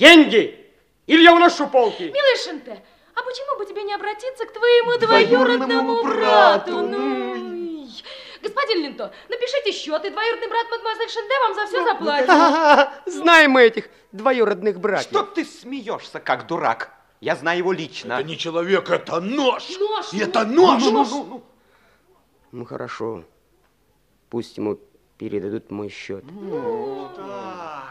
Деньги! Или я уношу полки? Милый Шенте, а почему бы тебе не обратиться к твоему двоюродному брату? Ну, господин Линто, напишите счет, и двоюродный брат мадемуазель Шенте вам за все заплатит. Знаем мы этих двоюродных братьев. Что ты смеешься, как дурак? Я знаю его лично. Это не человек, это нож. Нож, Это нож, нож. Ну, хорошо. Пусть ему передадут мой счет.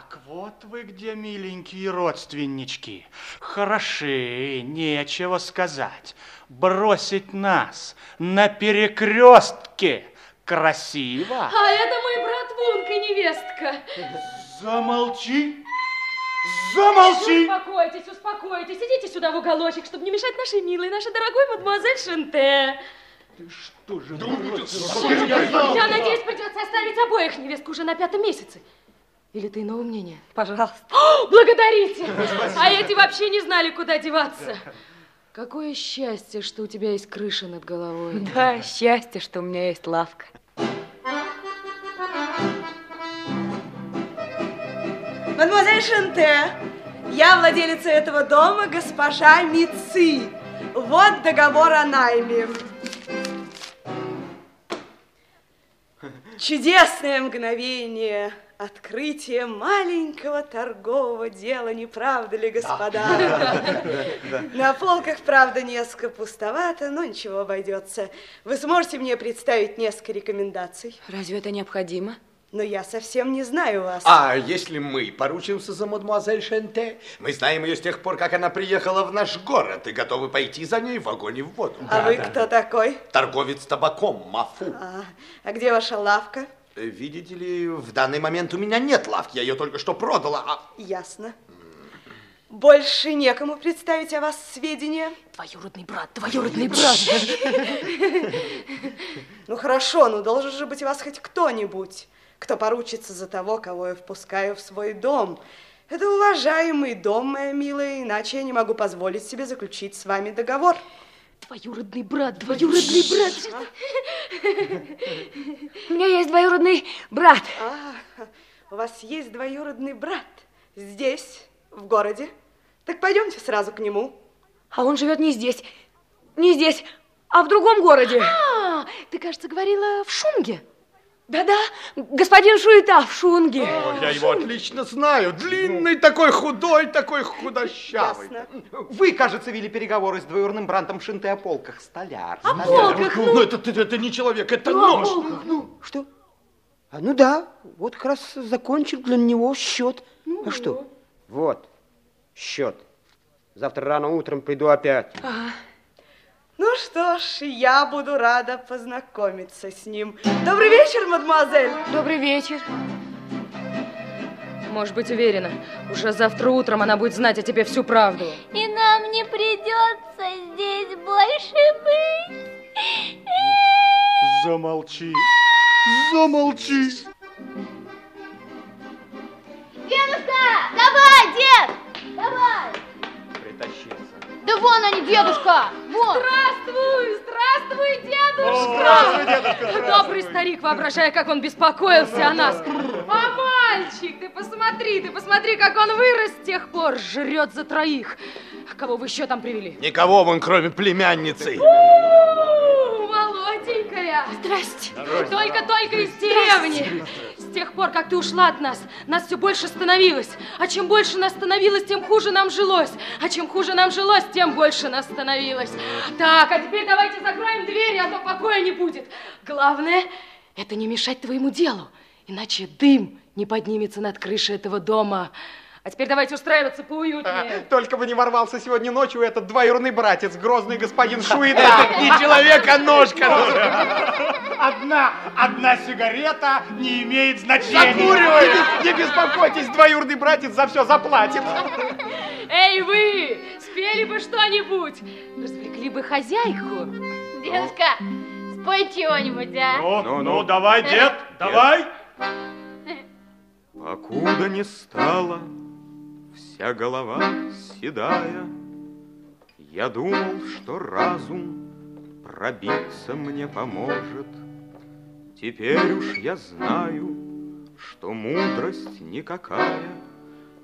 Так, вот вы где, миленькие родственнички. Хороши, нечего сказать. Бросить нас на перекрестке красиво. А это мой брат Вунка, невестка. Замолчи. Замолчи. Успокойтесь, успокойтесь. Идите сюда в уголочек, чтобы не мешать нашей милой, нашей дорогой мадемуазель Шенте. Я надеюсь, придется оставить обоих невестку уже на пятом месяце. Или ты иного мнения? Пожалуйста. О, благодарите. А эти вообще не знали, куда деваться. Какое счастье, что у тебя есть крыша над головой. Да, счастье, что у меня есть лавка. Мадемуазель Шенте, я владелица этого дома, госпожа Мици. Вот договор о найме. Чудесное мгновение открытия маленького торгового дела, не правда ли, господа? На полках, правда, несколько пустовато, но ничего, обойдется. Вы сможете мне представить несколько рекомендаций? Разве это необходимо? Но я совсем не знаю вас. А если мы поручимся за мадемуазель Шенте? Мы знаем ее с тех пор, как она приехала в наш город и готовы пойти за ней в огонь и в воду. А вы кто такой? Торговец табаком, Мафу. А, а где ваша лавка? Видите ли, в данный момент у меня нет лавки, я ее только что продала. а- Ясно. Больше некому представить о вас сведения? Двоюродный брат, двоюродный брат. Ну хорошо, ну должен же быть у вас хоть кто-нибудь, кто поручится за того, кого я впускаю в свой дом. Это уважаемый дом, моя милая, иначе я не могу позволить себе заключить с вами договор. Двоюродный брат, двоюродный брат. У меня есть двоюродный брат. А, у вас есть двоюродный брат здесь, в городе? Так пойдемте сразу к нему. А он живет не здесь, не здесь, а в другом городе. А, ты, кажется, говорила в Шунге. Да-да, господин Шуета в Шунге. О, я его отлично знаю. Длинный такой, худой такой, худощавый. Ясно. Вы, кажется, вели переговоры с двоюродным братом Шинте о полках. Столяр. О столяр. полках, Ну, ну. это, это, это не человек, это Ну, о нож. полках, ну. Что? А, ну да, вот как раз закончил для него счет. а что? Вот, счет. Завтра рано утром приду опять. Ну что ж, я буду рада познакомиться с ним. Добрый вечер, мадемуазель. Добрый вечер. Можешь быть уверена, уже завтра утром она будет знать о тебе всю правду. И нам не придется здесь больше быть. Замолчи. Замолчи. Дедушка, давай, дед, давай. Притащился. Да вон они, дедушка, вон. Здравствуй, здравствуй, дедушка! Здравствуй, дедушка, Добрый старик, воображая, как он беспокоился о нас. А мальчик, ты посмотри, ты посмотри, как он вырос с тех пор, жрет за троих. А кого вы еще там привели? Никого вон, кроме племянницы. У, Молоденькая. Здрасте. Только-только из деревни. С тех пор, как ты ушла от нас, нас все больше становилось. А чем больше нас становилось, тем хуже нам жилось. А чем хуже нам жилось, тем больше нас становилось. Так, а теперь давайте закроем двери, а то покоя не будет. Главное, это не мешать твоему делу, иначе дым не поднимется над крышей этого дома. А теперь давайте устраиваться поуютнее. Только бы не ворвался сегодня ночью этот двоюродный братец, грозный господин Шуида. Это не человек, а нож, короче. Одна, одна сигарета не имеет значения. Закуривай! Не беспокойтесь, двоюродный братец за все заплатит. Эй, вы, спели бы что-нибудь, развлекли бы хозяйку. Дедушка, спой чего-нибудь, а? Ну, Ну, ну, ну. давай, дед, давай. Покуда не стала вся голова седая, Я думал, что разум пробиться мне поможет. Теперь уж я знаю, что мудрость никакая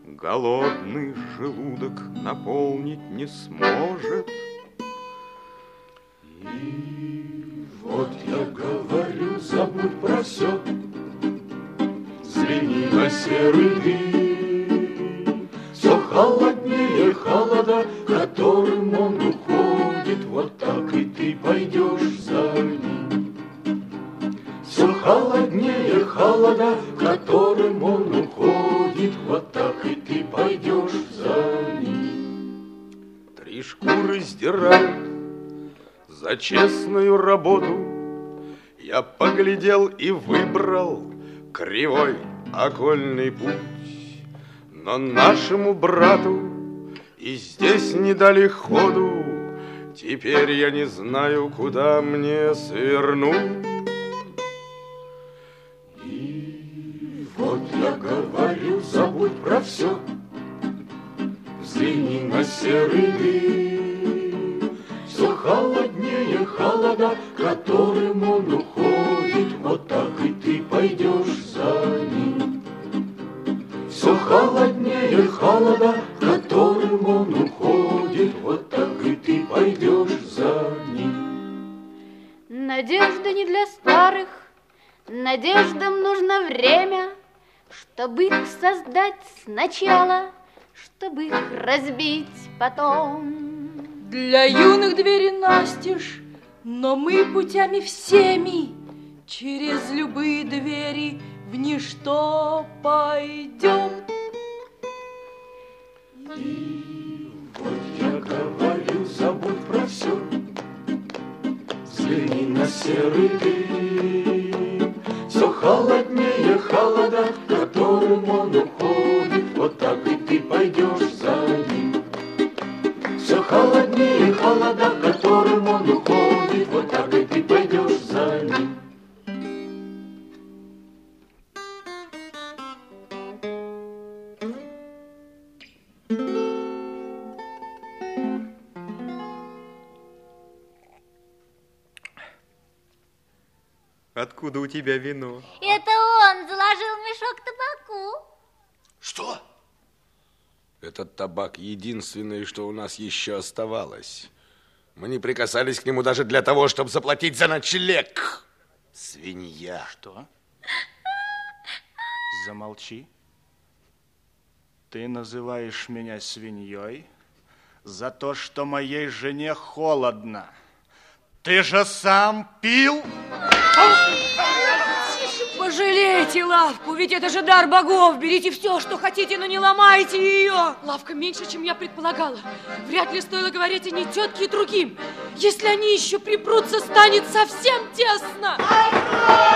голодный желудок наполнить не сможет. Вот я говорю, забудь про все, Взгляни на серый дым. Холода, которым он уходит, Вот так и ты пойдешь за ним. Все холоднее холода, которым он уходит, Вот так и ты пойдешь за ним. Три шкуры сдирают за честную работу. Я поглядел и выбрал кривой окольный путь. Но нашему брату и здесь не дали ходу. Теперь я не знаю, куда мне свернуть. Вот я говорю, забудь про все, Взгляни на серый дым. Надежда не для старых, надеждам нужно время, чтобы их создать сначала, чтобы их разбить потом. Для юных двери настежь, но мы путями всеми через любые двери в ничто пойдем. Взгляни Откуда у тебя вино? Это он заложил мешок табаку. Что? Этот табак единственное, что у нас еще оставалось. Мы не прикасались к нему даже для того, чтобы заплатить за ночлег. Свинья. Что? Замолчи. Ты называешь меня свиньей за то, что моей жене холодно. Ты же сам пил? Пожалейте лавку, ведь это же дар богов. Берите все, что хотите, но не ломайте ее. Лавка меньше, чем я предполагала. Вряд ли стоило говорить о ней тетке и другим. Если они еще припрутся, станет совсем тесно. Тетя,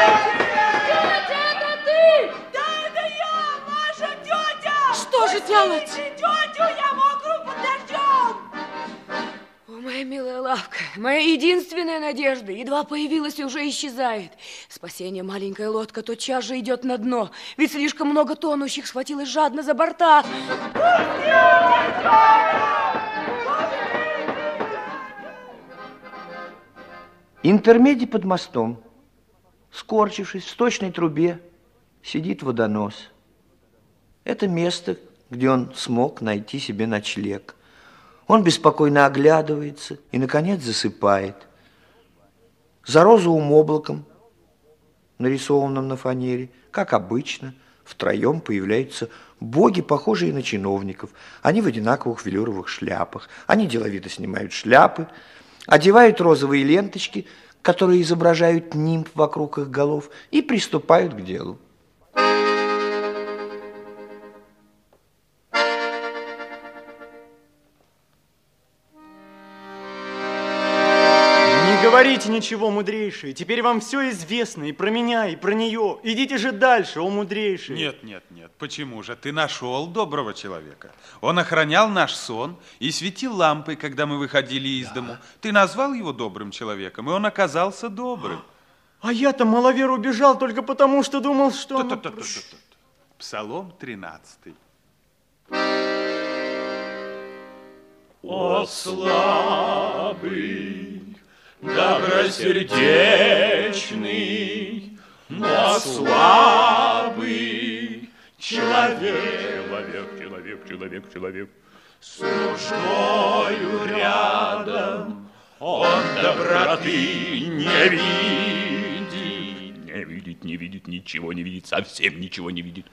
моя милая лавка, моя единственная надежда, едва появилась и уже исчезает. Спасение маленькая лодка тотчас же идет на дно, ведь слишком много тонущих схватилось жадно за борта. Интермеди под мостом, скорчившись в сточной трубе, сидит водонос. Это место, где он смог найти себе ночлег. Он беспокойно оглядывается и, наконец, засыпает. За розовым облаком, нарисованным на фанере, как обычно, втроем появляются боги, похожие на чиновников. Они в одинаковых велюровых шляпах. Они деловито снимают шляпы, одевают розовые ленточки, которые изображают нимб вокруг их голов, и приступают к делу. Говорите ничего, мудрейшие. Теперь вам все известно и про меня, и про нее. Идите же дальше, о мудрейшие. Нет, нет, нет. Почему же? Ты нашел доброго человека. Он охранял наш сон и светил лампой, когда мы выходили из дому. Ты назвал его добрым человеком, и он оказался добрым. А я-то маловер убежал только потому, что думал, что... оно- Ту-ту-ту-ту-ту. Псалом 13. О слабый, добросердечный, но слабый человек. Человек, человек, человек. С нуждою рядом он доброты не видит. Не видит, не видит, ничего не видит, совсем ничего не видит.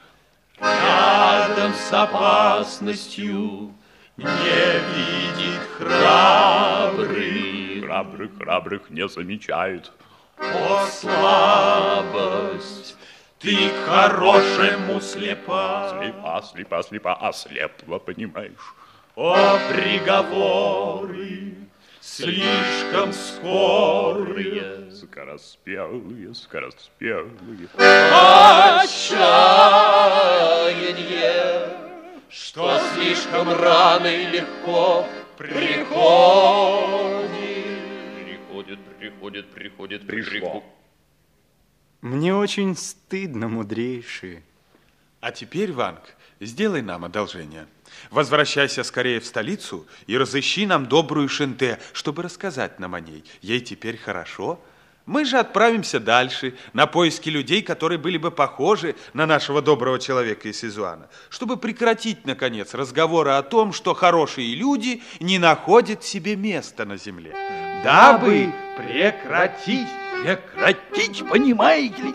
Рядом с опасностью не видит храбрый. Храбрых, храбрых не замечает. О, слабость! Ты к хорошему слепа. Слепа, слепа, слепа, ослепла, понимаешь? О, приговоры! слишком скорые, скороспелые, скороспелые. Отчаяние, что слишком рано и легко приходит. Приходит, приходит, пришло. Мне очень стыдно, мудрейшие. А теперь, Ванг, сделай нам одолжение. Возвращайся скорее в столицу и разыщи нам добрую Шенте, чтобы рассказать нам о ней. Ей теперь хорошо. Мы же отправимся дальше, на поиски людей, которые были бы похожи на нашего доброго человека из Сизуана, чтобы прекратить, наконец, разговоры о том, что хорошие люди не находят себе места на земле. Дабы прекратить, прекратить, понимаете ли?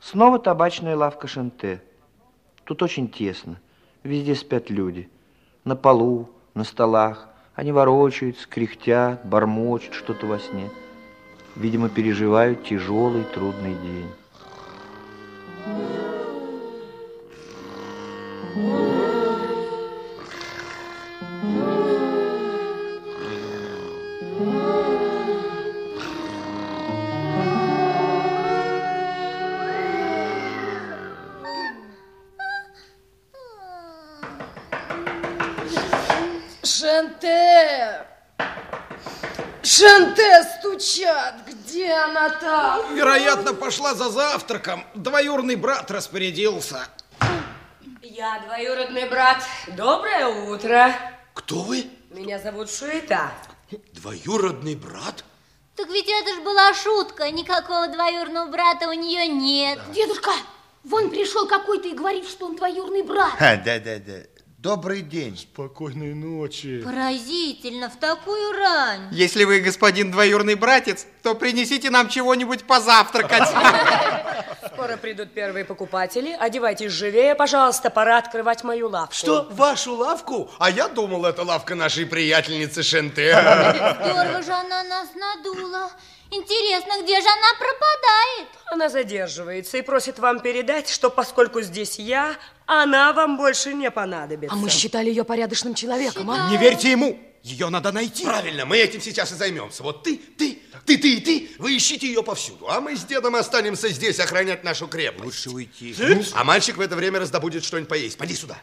Снова табачная лавка Шанте. Тут очень тесно. Везде спят люди. На полу, на столах. Они ворочаются, кряхтят, бормочут что-то во сне. Видимо, переживают тяжелый, трудный день. Шанте! Шанте стучат! Где она там? Вероятно, пошла за завтраком. Двоюрный брат распорядился. Я двоюродный брат. Доброе утро. Кто вы? Меня зовут Шуета. Двоюродный брат? Так ведь это ж была шутка. Никакого двоюродного брата у нее нет. Дедушка, вон пришел какой-то и говорит, что он двоюродный брат. Да-да-да. Добрый день. Спокойной ночи. Поразительно, в такую рань. Если вы господин двоюрный братец, то принесите нам чего-нибудь позавтракать. Скоро придут первые покупатели. Одевайтесь живее, пожалуйста, пора открывать мою лавку. Что, вашу лавку? А я думал, это лавка нашей приятельницы Шенте. Здорово же она нас надула. Интересно, где же она пропадает? Она задерживается и просит вам передать, что поскольку здесь я, она вам больше не понадобится. А мы считали ее порядочным человеком, а? Не верьте ему. Ее надо найти. Правильно, мы этим сейчас и займемся. Вот ты, ты, ты, ты и ты, вы ищите ее повсюду. А мы с дедом останемся здесь охранять нашу крепость. Лучше уйти. А мальчик в это время раздобудет что-нибудь поесть. Пойди сюда.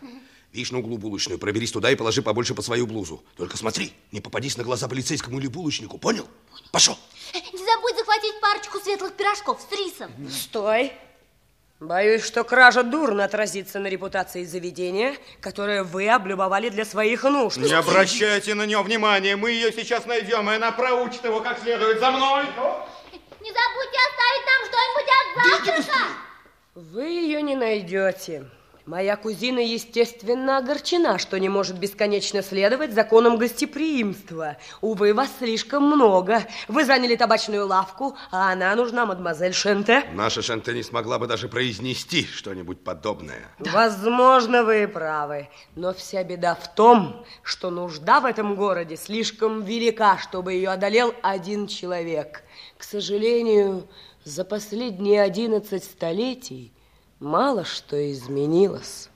Видишь на углу булочную, проберись туда и положи побольше под свою блузу. Только смотри, не попадись на глаза полицейскому или булочнику, понял? Пошел. Не забудь захватить парочку светлых пирожков с рисом. Стой. Боюсь, что кража дурно отразится на репутации заведения, которое вы облюбовали для своих нужд. Не обращайте на нее внимания, мы ее сейчас найдем, и она проучит его как следует за мной. Не забудьте оставить нам что-нибудь от завтрака. Вы ее не найдете. Моя кузина, естественно, огорчена, что не может бесконечно следовать законам гостеприимства. Увы, вас слишком много. Вы заняли табачную лавку, а она нужна мадемуазель Шенте. Наша Шенте не смогла бы даже произнести что-нибудь подобное. Возможно, вы и правы. Но вся беда в том, что нужда в этом городе слишком велика, чтобы ее одолел один человек. К сожалению, за последние 11 столетий мало что изменилось.